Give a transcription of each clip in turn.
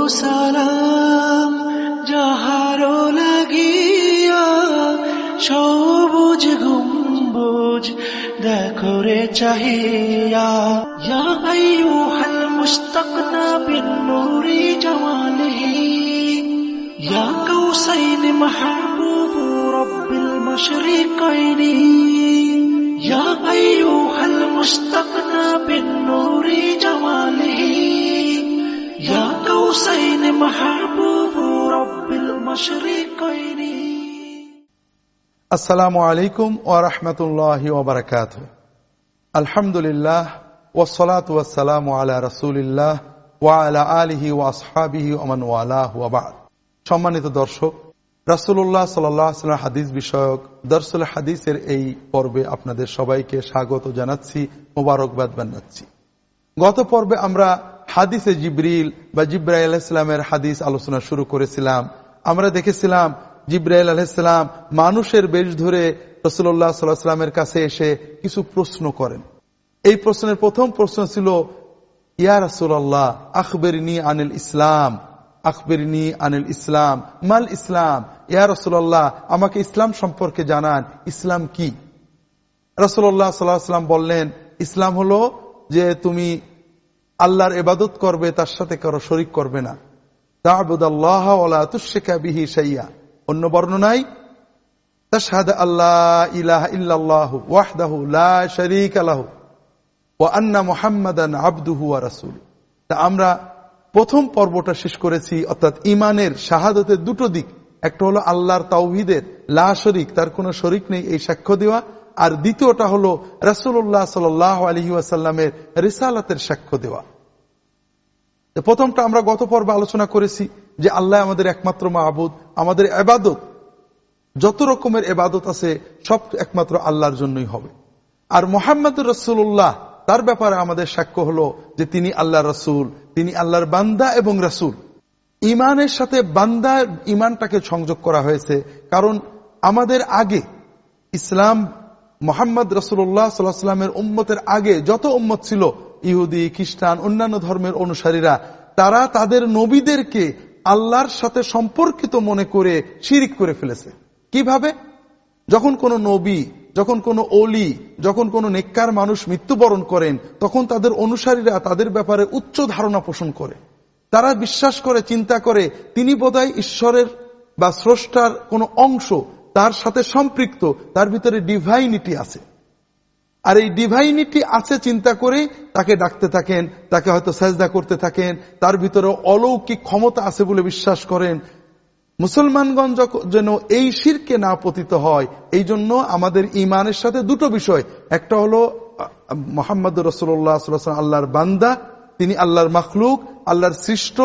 সালাম যাহারো লাগিয়া সবুজ গম্বুজ দেখো রে চাহিয়া ইয়া আইয়ুহাল মুস্তাকনা বিন নূরি জামালিহি ইয়া কাউসাইন মাহবুব রব্বিল মাশরিকাইন ইয়া আইয়ুহাল মুস্তাকনা বিন নূরি জামালিহি আসসালামু আলাইকুম ওয়া রাহমাতুল্লাহি ওয়া বারাকাতুহু আলহামদুলিল্লাহ ওয়াসসালাতু ওয়াসসালামু আলা রাসূলিল্লাহ ওয়া আলা আলিহি ওয়া আসহাবিহি ওয়া মান ওয়ালাহু ওয়া বা'দ সম্মানিত দর্শক আলাইহি ওয়াসাল্লাম হাদিস বিষয়ক দর্সুল হাদিসের এই পর্বে আপনাদের সবাইকে স্বাগত জানাচ্ছি, মোবারকবাদ জানাচ্ছি। গত পর্বে আমরা হাদিসে জিবরিল বা জিব্রাইল আলাইহিস হাদিস আলোচনা শুরু করেছিলাম। আমরা দেখেছিলাম জিব্রাইল আলহাম মানুষের বেশ ধরে রসুল্লাহ সাল্লামের কাছে এসে কিছু প্রশ্ন করেন। এই প্রশ্নের প্রথম প্রশ্ন ছিল, ইয়া রসুল্লাহ আখবেরিনী আনিল ইসলাম, আখবেরিনী আনিল ইসলাম, মাল ইসলাম? ইয়া রসুল্লাহ আমাকে ইসলাম সম্পর্কে জানান, ইসলাম কি? রসুল্লাহ সাল্লাম বললেন, ইসলাম হলো যে তুমি আল্লাহর এবাদত করবে, তার সাথে কারও শরিক করবে না। অন্য বর্ণনায় আমরা প্রথম পর্বটা শেষ করেছি, অর্থাৎ ইমানের শাহাদতের দুটো দিক। একটা হলো আল্লাহর তাওহীদের লা শরিক, তার কোনো শরিক নেই এই সাক্ষ্য দেওয়া। আর দ্বিতীয়টা হলো রাসূলুল্লাহ সাল্লাল্লাহু আলাইহি ওয়াসাল্লামের রিসালাতের সাক্ষ্য দেওয়া। প্রথমটা আমরা গত পর্বে আলোচনা করেছি যে আল্লাহ আমাদের একমাত্র মাহবুদ, আমাদের এবাদত। যত রকমের এবাদত আছে, সব একমাত্র আল্লাহর জন্যই হবে। আর মোহাম্মদ রসুল্লাহ তার ব্যাপারে আমাদের সাক্ষ্য হলো যে তিনি আল্লাহ রসুল, তিনি আল্লাহর বান্দা এবং রসুল। ইমানের সাথে বান্দা ইমানটাকে সংযোগ করা হয়েছে, কারণ আমাদের আগে ইসলাম, মোহাম্মদ রসুল্লাহ সাল্লাহামের উম্মতের আগে যত উম্মত ছিল ইহুদি, খ্রিস্টান, অন্যান্য ধর্মের অনুসারীরা, তারা তাদের নবীদেরকে আল্লাহর সাথে সম্পর্কিত মনে করে শিরিক করে ফেলেছে। কীভাবে? যখন কোনো নবী, যখন কোনো অলি যখন কোনো নেককার মানুষ মৃত্যুবরণ করেন, তখন তাদের অনুসারীরা তাদের ব্যাপারে উচ্চ ধারণা পোষণ করে। তারা বিশ্বাস করে, চিন্তা করে, তিনি বোধহয় ঈশ্বরের বা স্রষ্টার কোনো অংশ, তার সাথে সম্পৃক্ত, তার ভিতরে ডিভাইনিটি আছে। আর এই ডিভাইনিটি আছে চিন্তা করে তাকে ডাকতে থাকেন, তাকে হয়তো সাজদা করতে থাকেন, তার ভিতরে অলৌকিক ক্ষমতা আছে বলে বিশ্বাস করেন। মুসলমানগণ যেন এই শিরকে না পতিত হয়, এই জন্য আমাদের ইমানের সাথে দুটো বিষয়। একটা হলো মোহাম্মদ রসুল্লাহ আল্লাহর বান্দা, তিনি আল্লাহর মখলুক, আল্লাহর সৃষ্ট।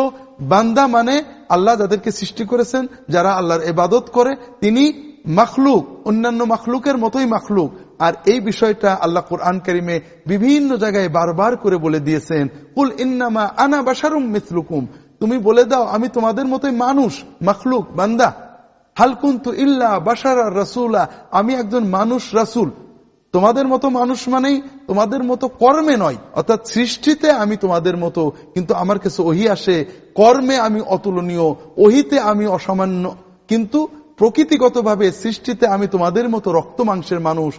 বান্দা মানে আল্লাহ যাদেরকে সৃষ্টি করেছেন, যারা আল্লাহর এবাদত করে, তিনি মখলুক, অন্যান্য মখলুকের মতোই মখলুক। আর এই বিষয়টা আল্লাহ কোরআন করিমে বিভিন্ন জায়গায় বারবার করে বলে দিয়েছেন, কুল ইন্নামা আনা বাসারুম মিসলুকুম। তুমি বলে দাও, আমি তোমাদের মতোই মানুষ, মখলুক, বান্দা। হালকুন্তু ইল্লা বাসার রসুলা। আমি একজন মানুষ, রাসুল। তোমাদের মতো মানুষ মানেই তোমাদের মতো কর্মে নয়, অর্থাৎ সৃষ্টিতে আমি তোমাদের মতো, কিন্তু আমার কাছে ওহি আসে, কর্মে আমি অতুলনীয়, ওহিতে আমি অসামান্য। কিন্তু প্রকৃতিগতভাবে সৃষ্টিতে আমি তোমাদের মতো রক্ত মাংসের মানুষ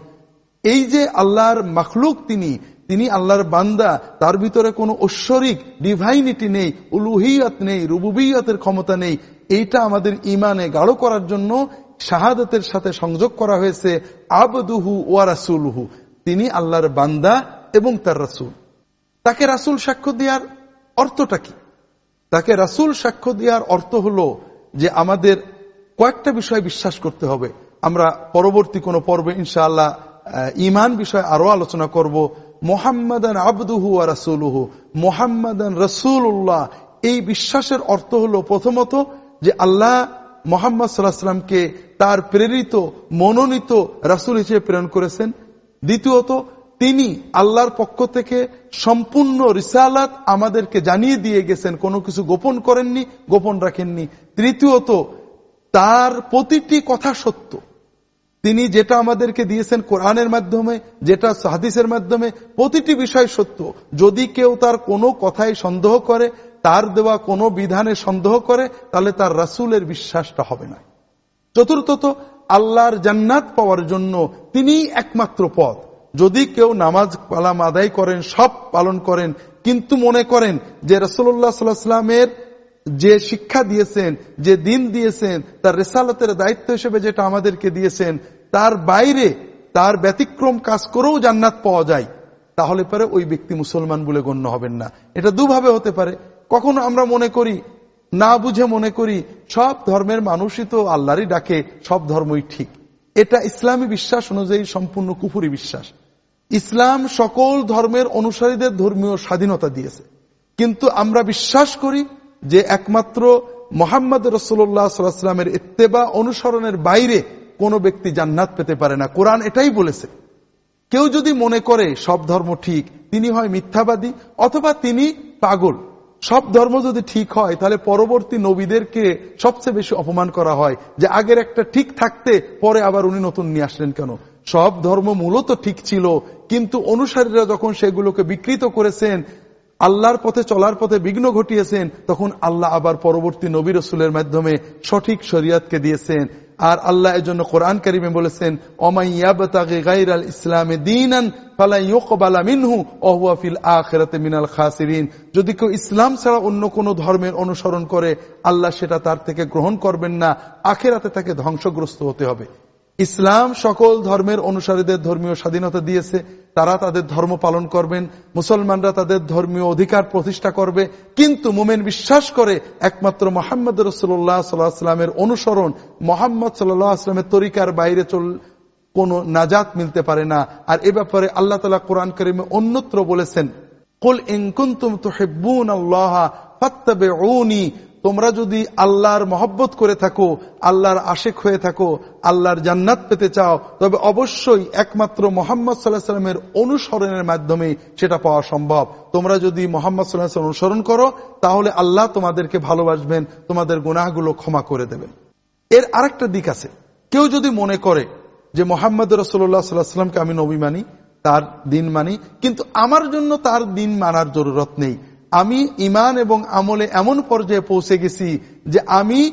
এই যে আল্লাহর মখলুক তিনি তিনি আল্লাহর বান্দা, তার ভিতরে কোনো ঐশ্বরিক ডিভাইনিটি নেই, উলুহিয়ত নেই, রুবুবিয়তের ক্ষমতা নেই, এইটা আমাদের ইমানে গাঢ় করার জন্য শাহাদতের সাথে সংযোগ করা হয়েছে, আবদুহু ওয়া রাসুলহু। তিনি আল্লাহর বান্দা এবং তার রাসুল। তাকে রাসুল সাক্ষ্য দেওয়ার অর্থটা কি? তাকে রাসুল সাক্ষ্য দেওয়ার অর্থ হলো যে আমাদের কয়েকটা বিষয় বিশ্বাস করতে হবে। আমরা পরবর্তী কোনো পর্বে ইনশাআল্লাহ ইমান বিষয়ে আরও আলোচনা করব। মোহাম্মদান আবদুহু আর রাসুলহু। মোহাম্মদান রসুল্লাহ এই বিশ্বাসের অর্থ হলো প্রথমত যে আল্লাহ মোহাম্মদ সাল্লাহামকে তার প্রেরিত, মনোনীত রাসুল হিসেবে প্রেরণ করেছেন। দ্বিতীয়ত, তিনি আল্লাহর পক্ষ থেকে সম্পূর্ণ রিসালাত আমাদেরকে জানিয়ে দিয়ে গেছেন, কোনো কিছু গোপন করেননি, গোপন রাখেননি। তৃতীয়ত, তার প্রতিটি কথা সত্য। তিনি যেটা আমাদেরকে দিয়েছেন কোরআনের মাধ্যমে, যেটা হাদিসের মাধ্যমে, প্রতিটি বিষয় সত্য। যদি কেউ তার কোনো কথায় সন্দেহ করে, তার দেওয়া কোনো বিধানে সন্দেহ করে, তাহলে তার রাসুলের বিশ্বাসটা হবে না। চতুর্থত, আল্লাহর জান্নাত পাওয়ার জন্য তিনি একমাত্র পথ। যদি কেউ নামাজ পালাম আদায় করেন, সব পালন করেন, কিন্তু মনে করেন যে রসুল্লাহ সাল্লাহামের যে শিক্ষা দিয়েছেন, যে দিন দিয়েছেন, তার রেসালতের দায়িত্ব হিসেবে যেটা আমাদেরকে দিয়েছেন, তার বাইরে তার ব্যতিক্রম কাজ করেও জান্নাত পাওয়া যায়, তাহলে পরে ওই ব্যক্তি মুসলমান বলে গণ্য হবেন না। এটা দুভাবে হতে পারে। কখনো আমরা মনে করি, না বুঝে মনে করি, সব ধর্মের মানুষই তো আল্লাহরই ডাকে, সব ধর্মই ঠিক। এটা ইসলামী বিশ্বাস অনুযায়ী সম্পূর্ণ কুফুরি বিশ্বাস। ইসলাম সকল ধর্মের অনুসারীদের ধর্মীয় স্বাধীনতা দিয়েছে। কিন্তু আমরা বিশ্বাস করি যে একমাত্র মোহাম্মদ রসুল্লাহ সাল্লামের ইত্তেবা অনুসরণের বাইরে কোনো ব্যক্তি জান্নাত পেতে পারে না। কোরআন এটাই বলেছে। কেউ যদি মনে করে সব ধর্ম ঠিক, তিনি হয় মিথ্যাবাদী অথবা তিনি পাগল। সব ধর্ম যদি ঠিক হয়, তাহলে পরবর্তী নবীদেরকে সবচেয়ে বেশি অপমান করা হয় যে আগের একটা ঠিক থাকতে পরে আবার উনি নতুন নিয়ে আসলেন কেন? সব ধর্ম মূলত ঠিক ছিল, কিন্তু অনুসারীরা যখন সেগুলোকে বিকৃত করেছেন আল্লাহর পথে চলার পথে বিঘ্ন ঘটিয়েছেন, তখন আল্লাহ আবার পরবর্তী নবী রসুলের মাধ্যমে সঠিক শরিয়াতকে দিয়েছেন। আর আল্লাহ এর জন্য কোরআন করিমে বলেছেন ইসলামে মিনাল যদি কেউ ইসলাম ছাড়া অন্য কোন ধর্মের অনুসরণ করে, আল্লাহ সেটা তার থেকে গ্রহণ করবেন না, আখেরাতে তাকে ধ্বংসগ্রস্ত হতে হবে। ইসলাম সকল ধর্মের অনুসারীদের ধর্মীয় স্বাধীনতা দিয়েছে। তারা তাদের ধর্ম পালন করবেন। মুসলমানরা তাদের ধর্মীয় অধিকার প্রতিষ্ঠা করবে। কিন্তু মোমেন বিশ্বাস করে একমাত্র মোহাম্মদ রসুল্লাহ সাল্লাহামের অনুসরণ মোহাম্মদ সাল্লাহ আসলামের তরিকার বাইরে চল, কোন নাজাত মিলতে পারে না। আর এ ব্যাপারে আল্লাহ তালা কোরআন করিমে অন্যত্র বলেছেন, কুল ইনকুন্তুম তো হেব্বুন আল্লাহ তোমরা যদি আল্লাহর মহব্বত করে থাকো, আল্লাহর আশেক হয়ে থাকো, আল্লাহর জান্নাত পেতে চাও, তবে অবশ্যই একমাত্র মোহাম্মদ সাল্লাহ সাল্লামের অনুসরণের মাধ্যমে সেটা পাওয়া সম্ভব। তোমরা যদি মোহাম্মদ সাল্লাহ অনুসরণ করো, তাহলে আল্লাহ তোমাদেরকে ভালোবাসবেন, তোমাদের গুনাহগুলো ক্ষমা করে দেবেন। এর আরেকটা দিক আছে। কেউ যদি মনে করে যে মোহাম্মদ রসোল্লা সাল্লাহামকে আমি নবী মানি, তার দিন মানি, কিন্তু আমার জন্য তার দিন মানার জরুরত নেই আমি ইমান এবং আমলে এমন পর্যায়ে পৌঁছে গেছি যে আমি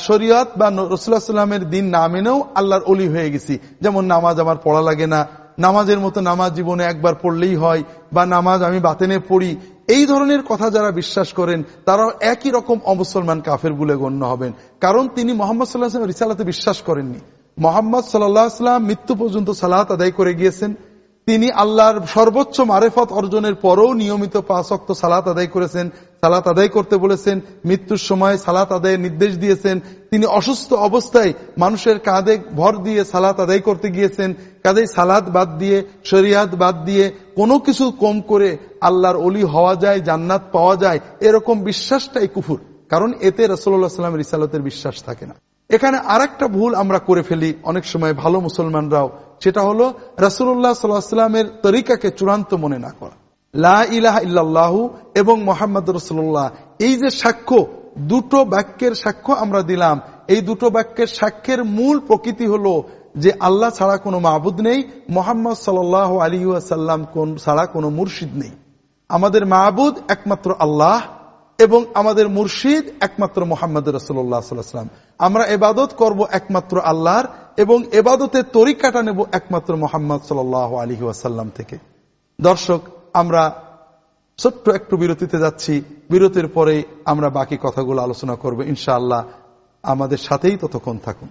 শরীয়ত বা রসুল্লাহ সাল্লামের দিন না মেনেও আল্লাহর অলি হয়ে গেছি। যেমন নামাজ আমার পড়া লাগে না। নামাজের মতো নামাজ জীবনে একবার পড়লেই হয় বা নামাজ আমি বাতেনে পড়ি। এই ধরনের কথা যারা বিশ্বাস করেন, তারাও একই রকম অমুসলমান কাফের বলে গণ্য হবেন। কারণ তিনি মোহাম্মদ সাল্লাহ রিসালাতে বিশ্বাস করেননি। মোহাম্মদ সাল্লাহ মৃত্যু পর্যন্ত সালাত আদায় করে গিয়েছেন। তিনি আল্লাহর সর্বোচ্চ মারেফত অর্জনের পরও নিয়মিত পাঁচক্ত সালাত আদায় করেছেন, সালাত আদায় করতে বলেছেন, মৃত্যুর সময় সালাত আদায়ের নির্দেশ দিয়েছেন। তিনি অসুস্থ অবস্থায় মানুষের কাঁধে ভর দিয়ে সালাত আদায় করতে গিয়েছেন। কাঁধেই সালাদ বাদ দিয়ে, শরিয়াত বাদ দিয়ে কোনো কিছু কম করে আল্লাহর অলি হওয়া যায়, জান্নাত পাওয়া যায়, এরকম বিশ্বাসটাই কুফুর। কারণ এতে রসল্লাহ সাল্লামের ইসালতের বিশ্বাস থাকে না। এখানে আর ভুল আমরা করে ফেলি অনেক সময় ভালো মুসলমানরাও, সেটা হলো রাসুল্লাহ সাল্লাহামের তরিকাকে চূড়ান্ত মনে না করা। লা ইলাহা ইল্লাল্লাহু এবং মোহাম্মদ রসুল্লাহ এই যে সাক্ষ্য, দুটো বাক্যের সাক্ষ্য আমরা দিলাম। এই দুটো বাক্যের সাক্ষ্যের মূল প্রকৃতি হলো যে আল্লাহ ছাড়া কোনো মাহবুদ নেই, মোহাম্মদ সাল আলী সাল্লাম ছাড়া কোনো মুর্শিদ নেই। আমাদের মাহবুদ একমাত্র আল্লাহ এবং আমাদের মুর্শিদ একমাত্র মোহাম্মদ রসুল্লাহ আমরা এবাদত করব একমাত্র আল্লাহর এবং এবাদতের তরিকাটা নেব একমাত্র মোহাম্মদ সাল আলী ওয়াসাল্লাম থেকে। দর্শক, আমরা ছোট্ট একটু বিরতিতে যাচ্ছি। বিরতির পরে আমরা বাকি কথাগুলো আলোচনা করব। ইনশাআল্লাহ আমাদের সাথেই ততক্ষণ থাকুন।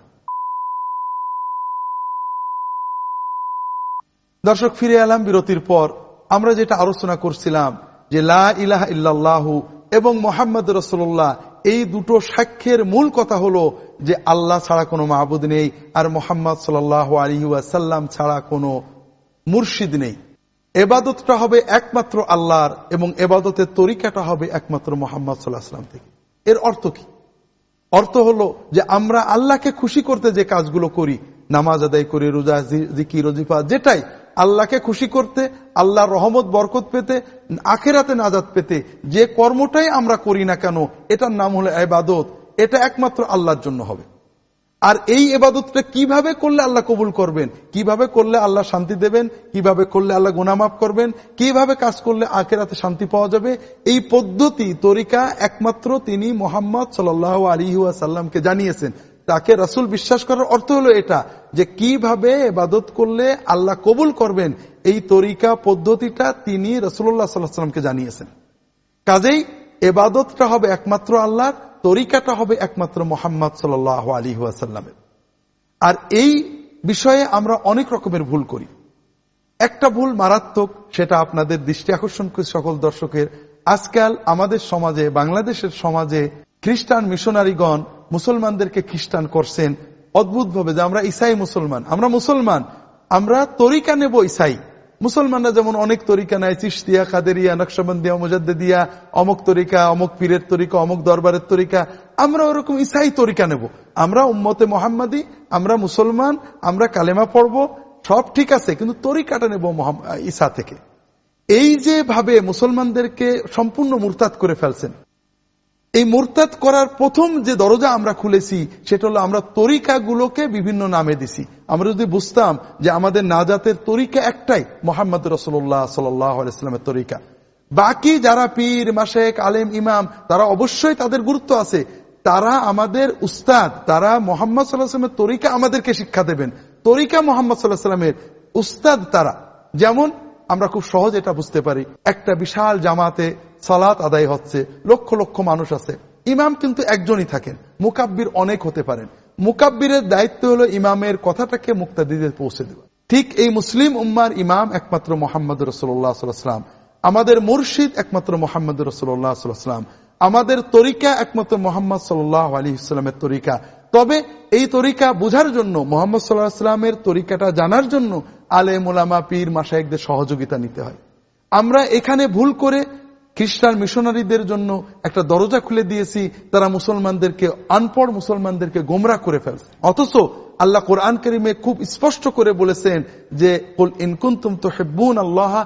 দর্শক, ফিরে এলাম বিরতির পর। আমরা যেটা আলোচনা করছিলাম যে লা ইলাহা ইল্লাল্লাহু এবং মোহাম্মদ রসুল্লাহ, এই দুটো সাক্ষ্যের মূল কথা হলো যে আল্লাহ ছাড়া কোনো মাহবুদ নেই আর মোহাম্মদ সাল আলী ওয়াসাল্লাম ছাড়া কোনো মুর্শিদ নেই। এবাদতটা হবে একমাত্র আল্লাহর এবং এবাদতের তরিকাটা হবে একমাত্র মোহাম্মদ সাল্লাহাম থেকে। এর অর্থ কি? অর্থ হলো যে আমরা আল্লাহকে খুশি করতে যে কাজগুলো করি, নামাজ আদায় করি, রোজা জিকি রজিফা যেটাই আল্লাহকে খুশি করতে, আল্লাহর রহমত, বরকত পেতে, আখেরাতে নাজাদ পেতে, যে কর্মটাই আমরা করি না কেন, এটার নাম হলো এবাদত এটা একমাত্র আল্লাহর জন্য হবে। আর এই এবাদতটা কীভাবে করলে আল্লাহ কবুল করবেন? কীভাবে করলে আল্লাহ শান্তি দেবেন? কীভাবে করলে আল্লাহ গুনামাফ করবেন? কীভাবে কাজ করলে আখেরাতে শান্তি পাওয়া যাবে? এই পদ্ধতি, তরিকা একমাত্র তিনি মোহাম্মদ সাল আলী সাল্লামকে জানিয়েছেন। তাকে রাসুল বিশ্বাস করার অর্থ হলো এটা, যে কীভাবে এবাদত করলে আল্লাহ কবুল করবেন, এই তরিকা, পদ্ধতিটা তিনি রসুল্লাহ সাল্লাহামকে জানিয়েছেন। কাজেই এবাদতটা হবে একমাত্র আল্লাহর, তরিকাটা হবে একমাত্র মোহাম্মদ সাল আলী ওয়াসাল্লামের। আর এই বিষয়ে আমরা অনেক রকমের ভুল করি। একটা ভুল মারাত্মক, সেটা আপনাদের দৃষ্টি আকর্ষণ করে সকল দর্শকের। আজকাল আমাদের সমাজে, বাংলাদেশের সমাজে খ্রিস্টান মিশনারিগণ মুসলমানদেরকে খ্রিস্টান করছেন অদ্ভুত ভাবে যে আমরা ইসাই মুসলমান, আমরা মুসলমান, আমরা তরিকা নেব ইসাই। মুসলমানরা যেমন অনেক তরিকা নেয় চিস্তিয়া কাদেরিয়া নকশাবন্দিয়া মুজাদ্দিয়া অমুক তরিকা, অমুক পীরের তরিকা, অমুক দরবারের তরিকা, আমরা ওরকম ইসাই তরিকা নেব। আমরা উম্মতে মোহাম্মদী, আমরা মুসলমান, আমরা কালেমা পড়ব, সব ঠিক আছে, কিন্তু তরিকাটা নেব ইসা থেকে। এই যে ভাবে মুসলমানদেরকে সম্পূর্ণ মুরতাদ করে ফেলছেন এই মোরতাদ করার প্রথম যে দরজা আমরা খুলেছি, সেটা হলো আমরা তরিকাগুলোকে বিভিন্ন নামে দিছি। আমরা যদি বুঝতাম যে আমাদের নাজাতের তরিকা একটাই, মোহাম্মদ রসোল্লাহ সাল্লামের তরিকা। বাকি যারা পীর মাসেক আলেম, ইমাম, তারা অবশ্যই তাদের গুরুত্ব আছে। তারা আমাদের উস্তাদ, তারা মোহাম্মদ সাল্লাহামের তরিকা আমাদেরকে শিক্ষা দেবেন। তরিকা মোহাম্মদ সাল্লাহ সাল্লামের উস্তাদ তারা। যেমন আমরা খুব সহজ এটা বুঝতে পারি, একটা বিশাল জামাতে সালাত আদায় হচ্ছে, লক্ষ লক্ষ মানুষ আছে। ইমাম কিন্তু একজনই থাকেন, মুকাব্বির অনেক হতে পারেন। মুকাব্বিরের দায়িত্ব হলো ইমামের কথাটাকে মুক্তাদিদের পৌঁছে দেওয়া। ঠিক এই মুসলিম উম্মার ইমাম একমাত্র মোহাম্মদ রসোল্লাহাম আমাদের মুর্শিদ একমাত্র মোহাম্মদ রসোল্লাহাম আমাদের তরিকা একমাত্র মোহাম্মদ সাল্লাহ আলী ইসলামের তরিকা। তবে এই তরিকা বুঝার জন্য, মোহাম্মদ সাল্লাহ সাল্লামের তরিকাটা জানার জন্য আলে মোলামা পীর মাসায়কদের সহযোগিতা নিতে হয়। আমরা এখানে ভুল করে খ্রিস্টান মিশনারিদের জন্য একটা দরজা খুলে দিয়েছি, তারা মুসলমানদেরকে, আনপড় মুসলমানদেরকে গোমরা করে ফেলছে। অথচ আল্লাহ কোরআন করিমে খুব স্পষ্ট করে বলেছেন যে আল্লাহ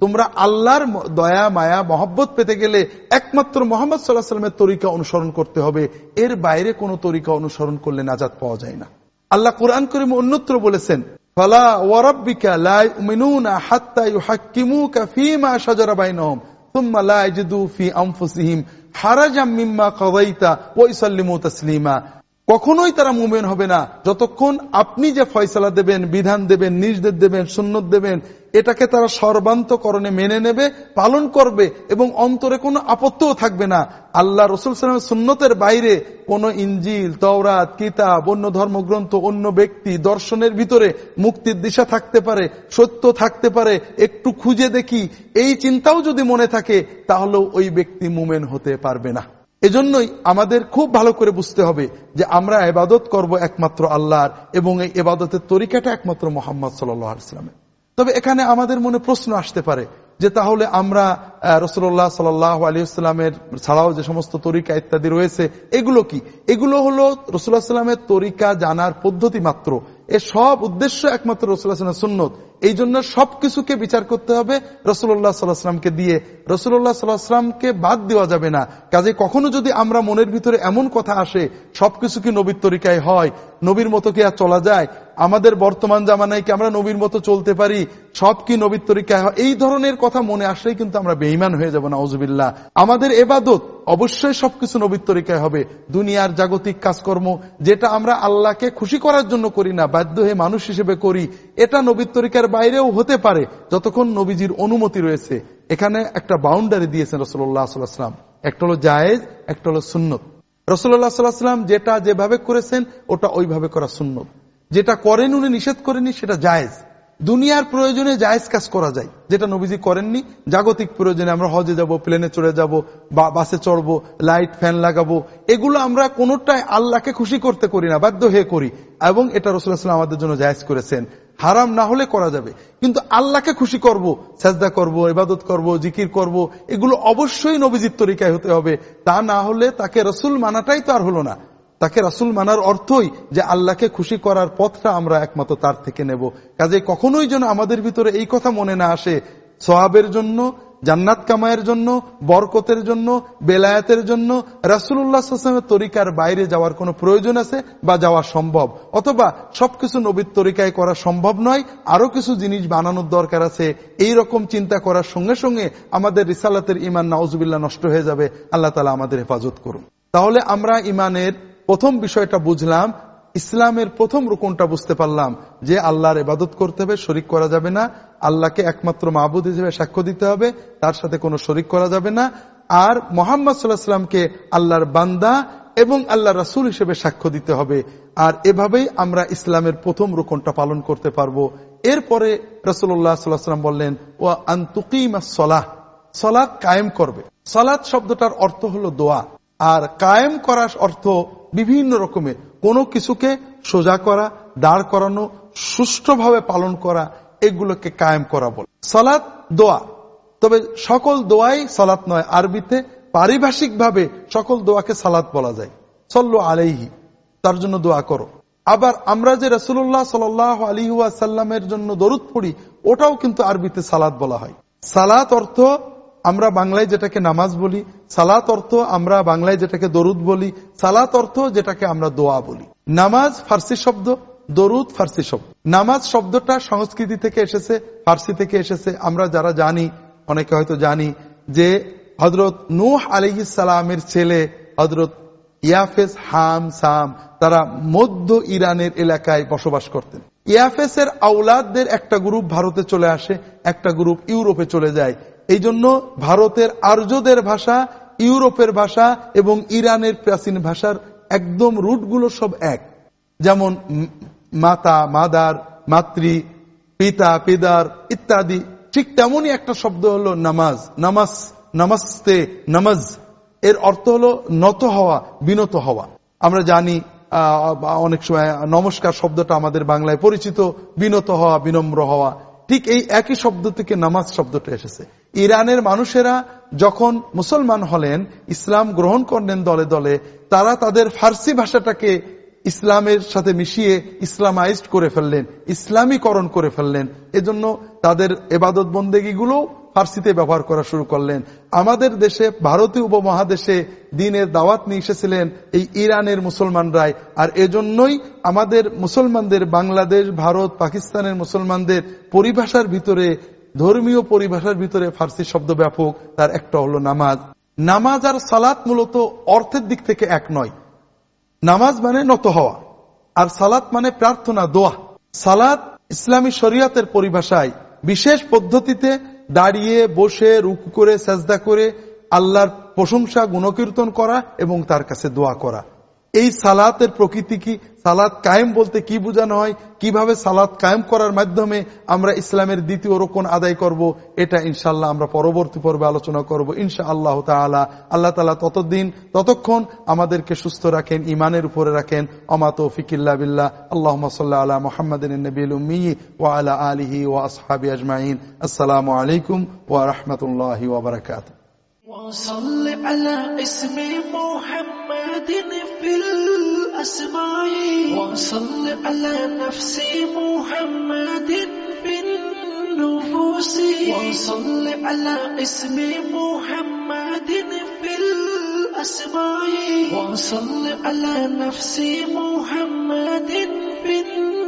তোমরা আল্লাহর দয়া, মায়া, মহব্বত পেতে গেলে একমাত্র মোহাম্মদ সাল্লাহ সাল্লামের তরিকা অনুসরণ করতে হবে। এর বাইরে কোন তরিকা অনুসরণ করলে নাজাদ পাওয়া যায় না। আল্লাহ কোরআন করিম অন্যত্র বলেছেন فلا وربك لا يؤمنون حتى يحكموك فيما شجر بينهم ثم لا يجدوا في أنفسهم حرجا مما قضيت ويسلموا تسليما কখনোই তারা মুমেন হবে না যতক্ষণ আপনি যে ফয়সলা দেবেন বিধান দেবেন নির্দেশ দেবেন সুন্নত দেবেন এটাকে তারা সর্বান্তকরণে মেনে নেবে, পালন করবে এবং অন্তরে কোনো আপত্তিও থাকবে না। আল্লাহ রসুল সালামের সুন্নতের বাইরে কোন ইঞ্জিল তওরাত, কিতাব, অন্য ধর্মগ্রন্থ, অন্য ব্যক্তি, দর্শনের ভিতরে মুক্তির দিশা থাকতে পারে, সত্য থাকতে পারে, একটু খুঁজে দেখি, এই চিন্তাও যদি মনে থাকে, তাহলেও ওই ব্যক্তি মুমেন হতে পারবে না। এজন্যই আমাদের খুব ভালো করে বুঝতে হবে যে আমরা এবাদত করব একমাত্র আল্লাহর এবং এই এবাদতের তরিকাটা একমাত্র মোহাম্মদ সাল্লামের তবে এখানে আমাদের মনে প্রশ্ন আসতে পারে যে তাহলে আমরা রসুল্লাহ সাল্লাহ আলিয়াল্লামের ছাড়াও যে সমস্ত তরিকা ইত্যাদি রয়েছে, এগুলো কি? এগুলো হলো রসুল্লাহ সাল্লামের তরিকা জানার পদ্ধতি মাত্র। এ সব উদ্দেশ্য একমাত্র রসুল্লাহ সুন্নত। এই জন্য সবকিছুকে বিচার করতে হবে রসুল্লাহ সাল্লাহামকে দিয়ে। রসুল্লাহ সাল্লাহামকে বাদ দেওয়া যাবে না। কাজে কখনো যদি আমরা মনের ভিতরে এমন কথা আসে, সবকিছু কি নবীর তরিকায় হয়? নবীর মতো কি আর চলা যায়? আমাদের বর্তমান জামানায় কি আমরা নবীর মতো চলতে পারি? সব কি নবীর তরিকায় হয় এই ধরনের কথা মনে আসলেই কিন্তু আমরা বেইমান হয়ে যাব না ওজুবিল্লা আমাদের এবাদত অবশ্যই সবকিছু নবীর তরিকায় হবে। দুনিয়ার জাগতিক কাজকর্ম যেটা আমরা আল্লাহকে খুশি করার জন্য করি না, বাধ্য হয়ে মানুষ হিসেবে করি, এটা নবীর তরিকার বাইরেও হতে পারে, যতক্ষণ নবীজির অনুমতি রয়েছে। এখানে একটা বাউন্ডারি দিয়েছেন রসল্লাহ সাল্লাহাম একটা হলো জায়েজ, একটা হলো সুন্নত। রসল্লাহ সাল্লাহাম যেটা যেভাবে করেছেন, ওটা ওইভাবে করা সুন্নত। যেটা করেন উনি, নিষেধ করেনি সেটা জায়েজ। দুনিয়ার প্রয়োজনে জায়েজ কাজ করা যায়। যেটা নবীজি করেননি, জাগতিক প্রয়োজনে আমরা হজে যাব, প্লেনে চড়ে যাব, বা বাসে চড়বো, লাইট, ফ্যান লাগাবো, এগুলো আমরা কোনোটাই আল্লাহকে খুশি করতে করি না, বাধ্য হয়ে করি। এবং এটা রসুল্লাহাম আমাদের জন্য জায়েজ করেছেন। হারাম না হলে করা যাবে। কিন্তু আল্লাহকে খুশি করব, সাজদা করব, ইবাদত করব, জিকির করব, এগুলো অবশ্যই নবীজির তরিকায় হতে হবে। তা না হলে তাকে রসুল মানাটাই তো আর হলো না। তাকে রাসুল মানার অর্থই যে আল্লাহকে খুশি করার পথটা আমরা একমাত্র তার থেকে নেব। কাজে কখনোই যেন আমাদের ভিতরে এই কথা মনে না আসে। সোহাবের জন্য, জান্নাত কামায়ের জন্য, বরকতের জন্য, বেলায়াতের জন্য রাসুল্লাহামের তরিকার বাইরে যাওয়ার কোনো প্রয়োজন আছে বা যাওয়া সম্ভব? অথবা সবকিছু নবীর তরিকায় করা সম্ভব নয় আরও কিছু জিনিস বানানোর দরকার আছে। এই রকম চিন্তা করার সঙ্গে সঙ্গে আমাদের রিসালাতের ইমান নাউজুবিল্লাহ নষ্ট হয়ে যাবে। আল্লাহ তালা আমাদের হেফাজত করুন। তাহলে আমরা ইমানের প্রথম বিষয়টা বুঝলাম, ইসলামের প্রথম রুকনটা বুঝতে পারলাম যে আল্লাহর ইবাদত করতে হবে, শরিক করা যাবে না, আল্লাহকে একমাত্র মাহবুদ হিসেবে সাক্ষ্য দিতে হবে, তার সাথে কোনো শরিক করা যাবে না, আর মোহাম্মদ সাল্লাহ সাল্লামকে আল্লাহর বান্দা এবং আল্লাহ রাসুল হিসেবে সাক্ষ্য দিতে হবে। আর এভাবেই আমরা ইসলামের প্রথম রোকনটা পালন করতে পারব। এরপরে রসুল্লাহ সাল্লাম বললেন ও আন্তুকিমা সলাহ। সলাদ কায়েম করবে। সলাদ শব্দটার অর্থ হলো দোয়া। আর কায়েম করার অর্থ বিভিন্ন রকমের কোনো কিছুকে সোজা করা, দাঁড় করানো, সুষ্ঠুভাবে পালন করা, এগুলোকে কায়েম করা বলে। সলাৎ দোয়া। তবে সকল দোয়াই সালাত নয়, আরবিতে পারিভাষিক ভাবে সকল দোয়াকে সালাত বলা যায়। সল্লু আলাইহি, তার জন্য দোয়া করো। আবার আমরা যে রসুল্লাহ সাল আলী সাল্লামের জন্য দরুদ পড়ি, ওটাও কিন্তু আরবিতে সালাত বলা হয়। সালাত অর্থ আমরা বাংলায় যেটাকে নামাজ বলি, সালাত অর্থ আমরা বাংলায় যেটাকে দরুদ বলি, সালাত অর্থ যেটাকে আমরা দোয়া বলি। নামাজ ফার্সি শব্দ, দরুদ ফার্সি শব্দ। নামাজ শব্দটা সংস্কৃতি থেকে এসেছে, ফার্সি থেকে এসেছে। আমরা যারা জানি, অনেকে হয়তো জানি যে হজরত নূহ সালামের ছেলে হজরত ইয়াফেস হাম সাম, তারা মধ্য ইরানের এলাকায় বসবাস করতেন। ইয়াফেসের আউলাদদের একটা গ্রুপ ভারতে চলে আসে, একটা গ্রুপ ইউরোপে চলে যায়। এই জন্য ভারতের আর্যদের ভাষা, ইউরোপের ভাষা এবং ইরানের প্রাচীন ভাষার একদম রুটগুলো সব এক। যেমন মাতা, মাদার, মাতৃ, পিতা, পিদার ইত্যাদি। ঠিক তেমনই একটা শব্দ হলো নামাজ। নামাজ, নামাস্তে, নামাজ। এর অর্থ হলো নত হওয়া, বিনত হওয়া। আমরা জানি অনেক সময় নমস্কার শব্দটা আমাদের বাংলায় পরিচিত। বিনত হওয়া, বিনম্র হওয়া। ঠিক এই একই শব্দ থেকে নামাজ শব্দটা এসেছে। ইরানের মানুষেরা যখন মুসলমান হলেন, ইসলাম গ্রহণ করলেন দলে দলে, তারা তাদের ফার্সি ভাষাটাকে ইসলামের সাথে মিশিয়ে ইসলামাইজড করে ফেললেন, ইসলামীকরণ করে ফেললেন। এজন্য তাদের এবাদত বন্দেগীগুলো ফার্সিতে ব্যবহার করা শুরু করলেন। আমাদের দেশে, ভারতীয় উপমহাদেশে দিনের দাওয়াত নিয়ে এসেছিলেন এই ইরানের মুসলমানরাই। আর এজন্যই আমাদের মুসলমানদের, বাংলাদেশ, ভারত, পাকিস্তানের মুসলমানদের পরিভাষার ভিতরে, ধর্মীয় পরিভাষার ভিতরে ফার্সি শব্দ ব্যাপক, তার একটা হলো নামাজ। নামাজ আর সালাত মূলত অর্থের দিক থেকে এক নয়। নামাজ মানে নত হওয়া, আর সালাত মানে প্রার্থনা, দোয়া। সালাত ইসলামী শরীয়তের পরিভাষায়, বিশেষ পদ্ধতিতে দাঁড়িয়ে বসে, রুকু করে, সাজদা করে, আল্লাহর প্রশংসা, গুণকীর্তন করা এবং তার কাছে দোয়া করা। এই সালাতের প্রকৃতি কি? সালাত কায়েম বলতে কি বোঝানো হয়? কীভাবে সালাত কায়েম করার মাধ্যমে আমরা ইসলামের দ্বিতীয় রোকন আদায় করব? এটা ইনশাল্লাহ আমরা পরবর্তী পর্বে আলোচনা করব ইনশা আল্লাহ তালা আল্লাহ তালা ততদিন, ততক্ষণ আমাদেরকে সুস্থ রাখেন ইমানের উপরে রাখেন। অমাত ফিকিল্লা বিল্লাহ। আল্লাহ সাল্লাহ আলা মোহাম্মদিন নবীল ওয়া আলা আলিহি ওয়া আসহাবি আজমাইন। আসসালামু আলাইকুম ওয়া রহমতুল্লাহ ওবরাকাত وصل على اسم محمد في الأسماء. وصل على نفس محمد في النفوس. وصل على اسم محمد في الأسماء. وصل على نفس محمد في النفوس